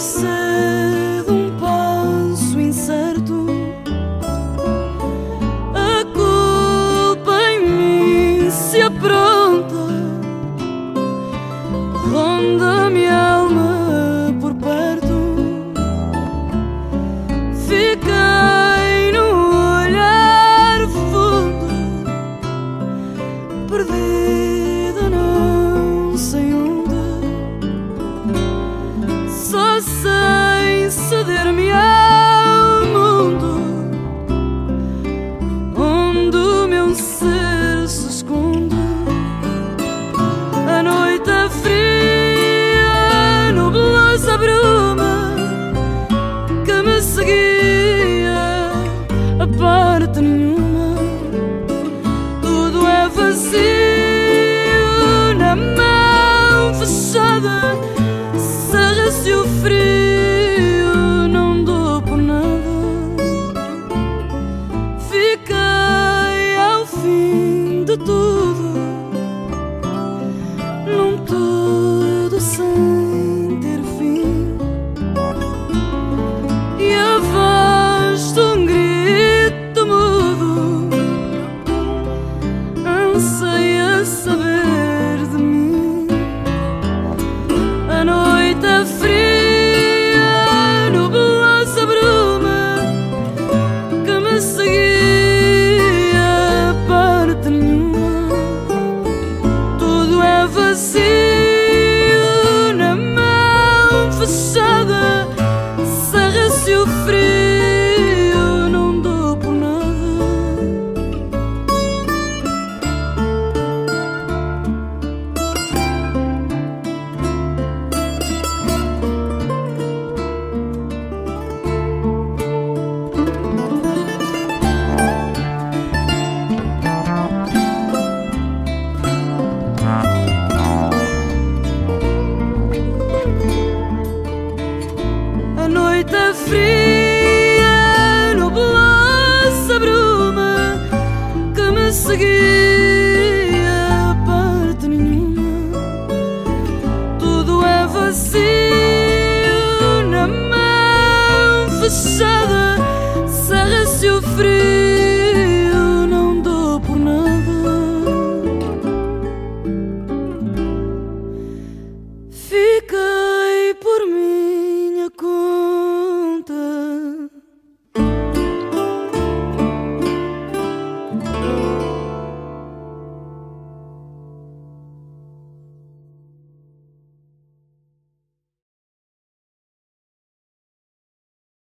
innocent. fria, nublosa bruma que me seguia a parte nenhuma. Tudo é vazio na mão fechada, serra-se o frio, não dou por nada. Fiquei ao fim de tudo. the fruit. noite fria, nublou-se a bruma que me seguiu.